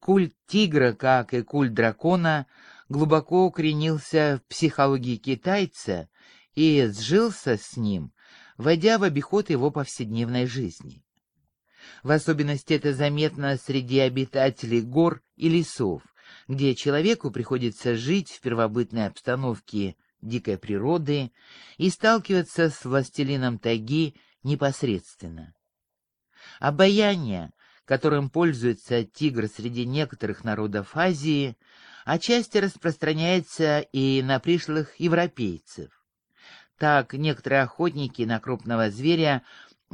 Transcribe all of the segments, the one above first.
Культ тигра, как и культ дракона, глубоко укоренился в психологии китайца и сжился с ним, войдя в обиход его повседневной жизни. В особенности это заметно среди обитателей гор и лесов, где человеку приходится жить в первобытной обстановке дикой природы и сталкиваться с властелином тайги непосредственно. Обаяние, которым пользуется тигр среди некоторых народов Азии, отчасти распространяется и на пришлых европейцев. Так некоторые охотники на крупного зверя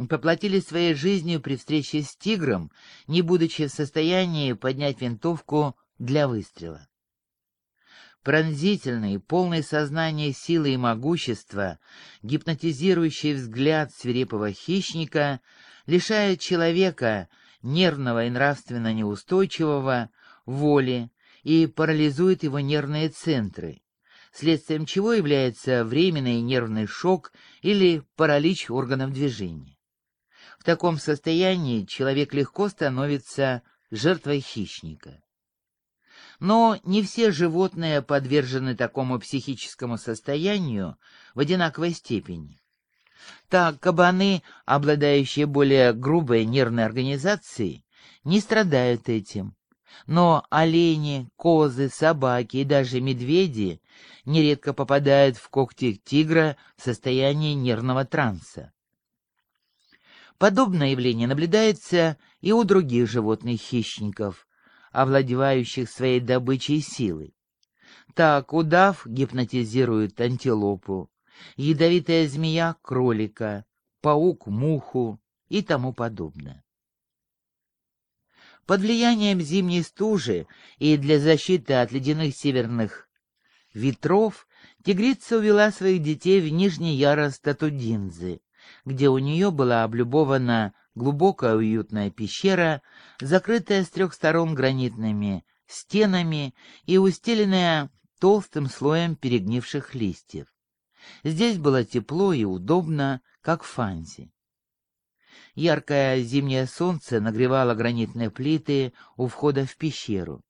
поплатили своей жизнью при встрече с тигром, не будучи в состоянии поднять винтовку для выстрела. Пронзительный, полный сознания силы и могущества, гипнотизирующий взгляд свирепого хищника лишает человека, нервного и нравственно неустойчивого, воли и парализует его нервные центры, следствием чего является временный нервный шок или паралич органов движения. В таком состоянии человек легко становится жертвой хищника. Но не все животные подвержены такому психическому состоянию в одинаковой степени. Так, кабаны, обладающие более грубой нервной организацией, не страдают этим. Но олени, козы, собаки и даже медведи нередко попадают в когти тигра в состоянии нервного транса. Подобное явление наблюдается и у других животных-хищников, овладевающих своей добычей силой. Так удав гипнотизирует антилопу, ядовитая змея — кролика, паук — муху и тому подобное. Под влиянием зимней стужи и для защиты от ледяных северных ветров тигрица увела своих детей в нижний ярост Татудинзы, где у нее была облюбована глубокая уютная пещера, закрытая с трех сторон гранитными стенами и устеленная толстым слоем перегнивших листьев. Здесь было тепло и удобно, как в Фанзе. Яркое зимнее солнце нагревало гранитные плиты у входа в пещеру.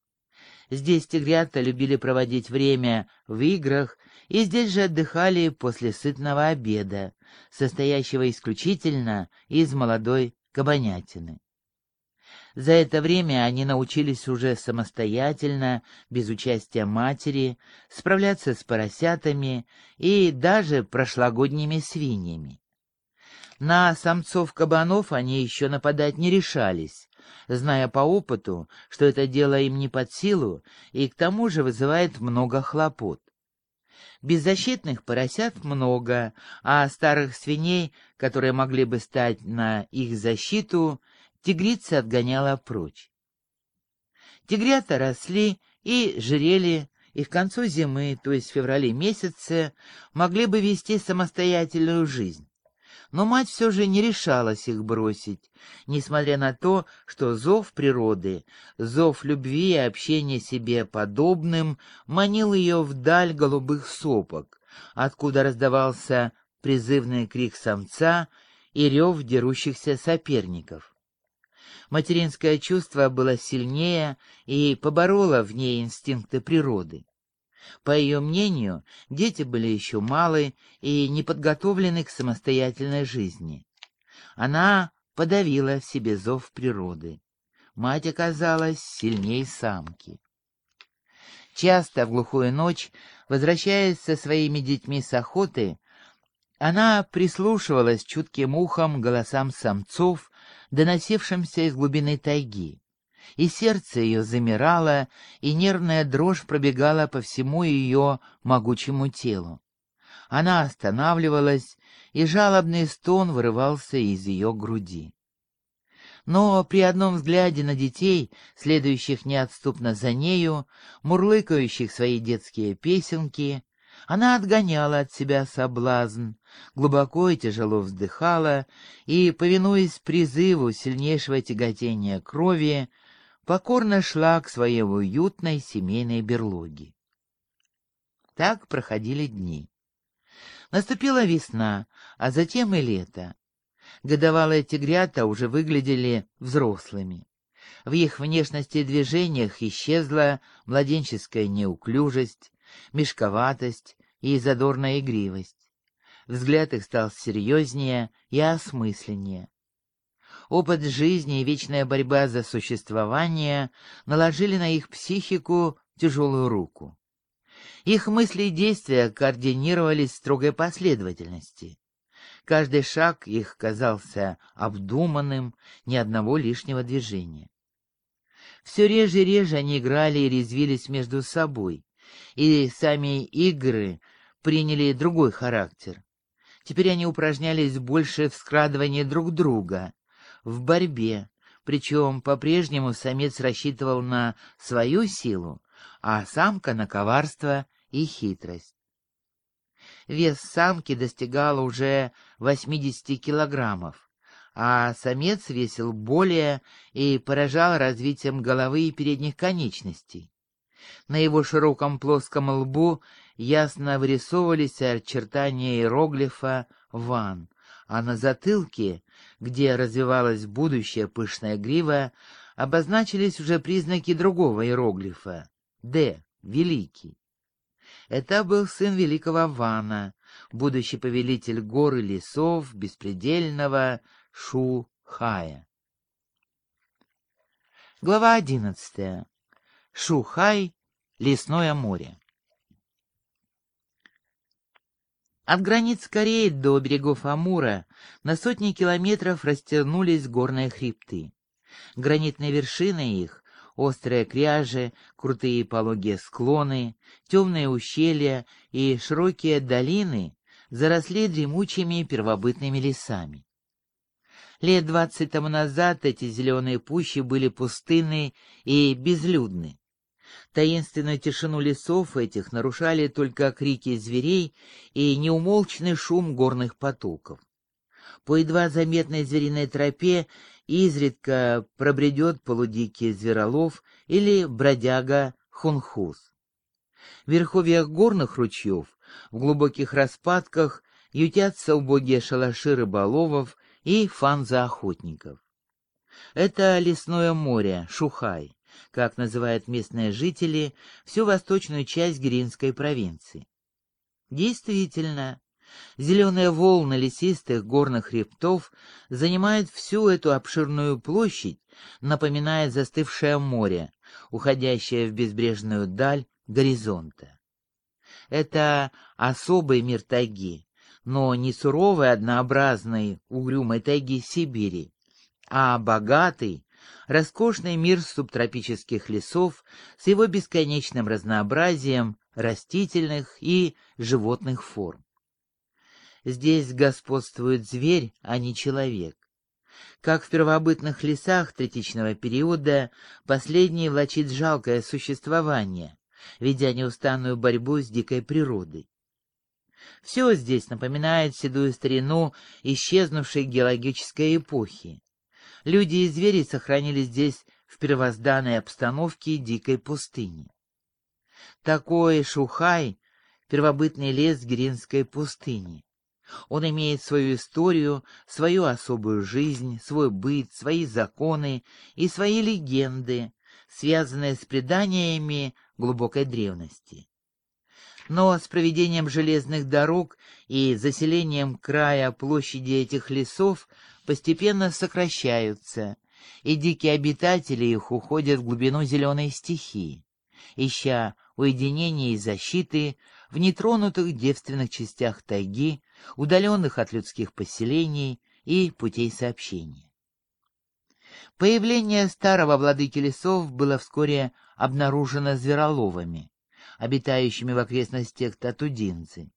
Здесь тигрята любили проводить время в играх и здесь же отдыхали после сытного обеда, состоящего исключительно из молодой кабанятины. За это время они научились уже самостоятельно, без участия матери, справляться с поросятами и даже прошлогодними свиньями. На самцов кабанов они еще нападать не решались, зная по опыту, что это дело им не под силу и к тому же вызывает много хлопот. Беззащитных поросят много, а старых свиней, которые могли бы стать на их защиту, тигрица отгоняла прочь. Тигрята росли и жирели, и к концу зимы, то есть в феврале месяце, могли бы вести самостоятельную жизнь но мать все же не решалась их бросить, несмотря на то, что зов природы, зов любви и общения себе подобным манил ее вдаль голубых сопок, откуда раздавался призывный крик самца и рев дерущихся соперников. Материнское чувство было сильнее и побороло в ней инстинкты природы. По ее мнению, дети были еще малы и не подготовлены к самостоятельной жизни. Она подавила в себе зов природы. Мать оказалась сильней самки. Часто в глухую ночь, возвращаясь со своими детьми с охоты, она прислушивалась чутким ухом голосам самцов, доносившимся из глубины тайги и сердце ее замирало, и нервная дрожь пробегала по всему ее могучему телу. Она останавливалась, и жалобный стон вырывался из ее груди. Но при одном взгляде на детей, следующих неотступно за нею, мурлыкающих свои детские песенки, она отгоняла от себя соблазн, глубоко и тяжело вздыхала и, повинуясь призыву сильнейшего тяготения крови, покорно шла к своей уютной семейной берлоге. Так проходили дни. Наступила весна, а затем и лето. Годовалые тигрята уже выглядели взрослыми. В их внешности и движениях исчезла младенческая неуклюжесть, мешковатость и задорная игривость. Взгляд их стал серьезнее и осмысленнее. Опыт жизни и вечная борьба за существование наложили на их психику тяжелую руку. Их мысли и действия координировались в строгой последовательности. Каждый шаг их казался обдуманным, ни одного лишнего движения. Все реже и реже они играли и резвились между собой, и сами игры приняли другой характер. Теперь они упражнялись больше в скрадывании друг друга, в борьбе, причем по-прежнему самец рассчитывал на свою силу, а самка на коварство и хитрость. Вес самки достигал уже 80 килограммов, а самец весил более и поражал развитием головы и передних конечностей. На его широком плоском лбу ясно вырисовывались очертания иероглифа «Ван», а на затылке, где развивалась будущая пышная грива, обозначились уже признаки другого иероглифа «Д» — «Великий». Это был сын великого Вана, будущий повелитель гор и лесов, беспредельного Шу-Хая. Глава одиннадцатая. Шухай, лесное море. От границ Кореи до берегов Амура на сотни километров растянулись горные хребты. Гранитные вершины их, острые кряжи, крутые пологие склоны, темные ущелья и широкие долины заросли дремучими первобытными лесами. Лет двадцать тому назад эти зеленые пущи были пустынны и безлюдны. Таинственную тишину лесов этих нарушали только крики зверей и неумолчный шум горных потоков. По едва заметной звериной тропе изредка пробредет полудикий зверолов или бродяга хунхус. В верховьях горных ручьев, в глубоких распадках, ютятся убогие шалаши рыболовов и фанза-охотников. Это лесное море, Шухай как называют местные жители, всю восточную часть Гринской провинции. Действительно, зеленые волны лесистых горных хребтов занимают всю эту обширную площадь, напоминая застывшее море, уходящее в безбрежную даль горизонта. Это особый мир тайги, но не суровый, однообразный, угрюмой тайги Сибири, а богатый, роскошный мир субтропических лесов с его бесконечным разнообразием растительных и животных форм. Здесь господствует зверь, а не человек. Как в первобытных лесах третичного периода, последний влачит жалкое существование, ведя неустанную борьбу с дикой природой. Все здесь напоминает седую старину исчезнувшей геологической эпохи. Люди и звери сохранились здесь в первозданной обстановке дикой пустыни. Такой Шухай — первобытный лес Гринской пустыни. Он имеет свою историю, свою особую жизнь, свой быт, свои законы и свои легенды, связанные с преданиями глубокой древности. Но с проведением железных дорог и заселением края площади этих лесов постепенно сокращаются, и дикие обитатели их уходят в глубину зеленой стихии, ища уединения и защиты в нетронутых девственных частях тайги, удаленных от людских поселений и путей сообщения. Появление старого владыки лесов было вскоре обнаружено звероловами, обитающими в окрестностях Татудинцы.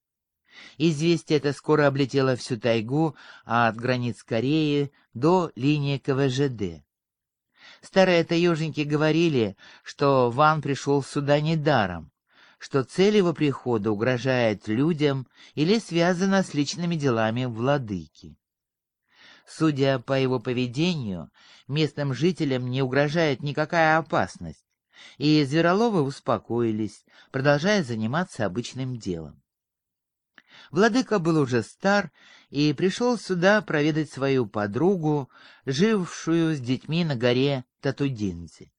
Известие это скоро облетело всю тайгу, а от границ Кореи до линии КВЖД. Старые таежники говорили, что Ван пришел сюда недаром, что цель его прихода угрожает людям или связана с личными делами владыки. Судя по его поведению, местным жителям не угрожает никакая опасность, и звероловы успокоились, продолжая заниматься обычным делом. Владыка был уже стар и пришел сюда проведать свою подругу, жившую с детьми на горе Татудинзи.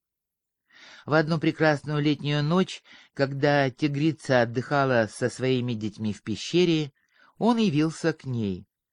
В одну прекрасную летнюю ночь, когда тигрица отдыхала со своими детьми в пещере, он явился к ней.